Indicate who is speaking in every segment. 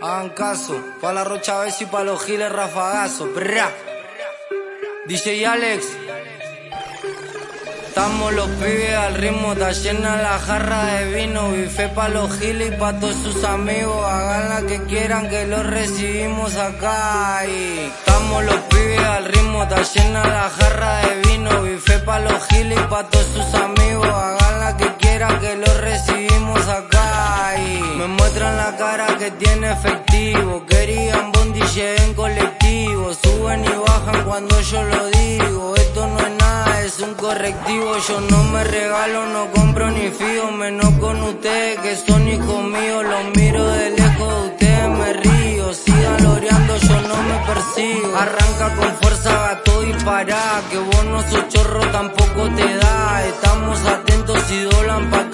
Speaker 1: Hagan caso, pa' la Rocha Bessi y pa' los giles rafagazo. DJ Alex. Estamos los pibes al ritmo, está llena la jarra de vino. Bife pa' los giles y pa' todos sus amigos. Hagan la que quieran que los recibimos acá. Y estamos los pibes al ritmo, está llena la jarra de vino. Bife pa' los giles y pa' todos sus amigos. Hagan la que quieran que los recibimos me muestran la cara que tiene efectivo. Querían bondi en colectivo. Suben y bajan cuando yo lo digo. Esto no es nada, es un correctivo. Yo no me regalo, no compro ni fío. Menos con ustedes que son hijos míos. Los miro de lejos, ustedes me río. Sigan loreando, yo no me persigo. Arranca con fuerza, gato y para. Que vos no sos chorro, tampoco te da. Estamos atentos y doblan pa'.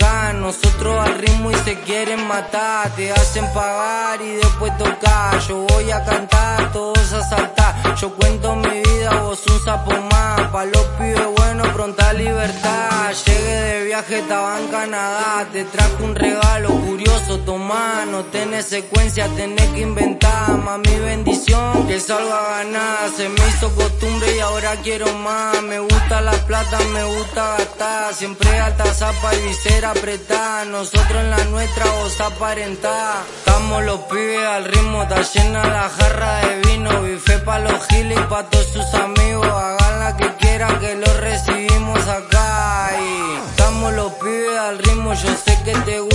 Speaker 1: Nosotros al ritmo y se quieren matar. Te hacen pagar y después tocar. Yo voy a cantar, todos a saltar. Yo cuento mi vida, vos un sapo más. Pa' los pibes buenos, pronta libertad. Llegué de viaje, estaba en Canadá. Te traje un regalo curioso, tomá. No tenés secuencia, tenés que inventar. Mami, bendición, que salga a ganar. Se me hizo costumbre y ahora quiero más. Me gusta la plata, me gusta gastar. Siempre alta zapa y visera apretada. Nosotros en la nuestra, vos aparentá. Estamos los pibes al ritmo, está llena la jarra de vino. Bife pa' los giles y pa' todos sus amigos. Hagan la que quieran que los recibimos acá. Y estamos los pibes al ritmo, yo sé que te gusta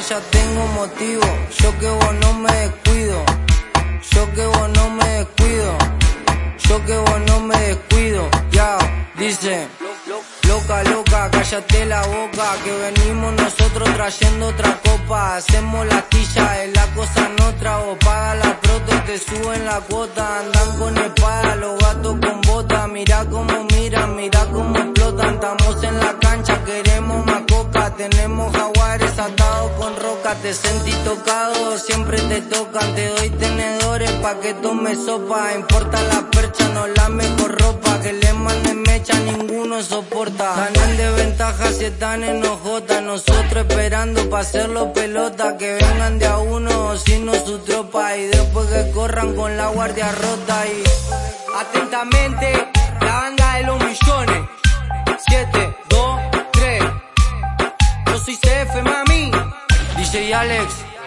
Speaker 1: ya tengo motivo. Yo que vos no me descuido, yo que vos no me descuido, yo que vos no me descuido. Ya, dice. Loca, loca, cállate la boca, que venimos nosotros trayendo otra copa. Hacemos la quilla, es la cosa no trago. Paga la prote, te suben la cuota. Andan con espada, los gatos con bota. Mira cómo Tenemos jaguares atados con roca. Te sentí tocado, siempre te tocan. Te doy tenedores pa' que tome sopa. Importa la percha, no la mejor ropa. Que le manden mecha, ninguno soporta. Están en desventaja si están en ojota. Nosotros esperando pa' hacerlo pelota. Que vengan de a uno o si no su tropa. Y después que corran con la guardia rota. Y atentamente, la banda de los millones. Alex.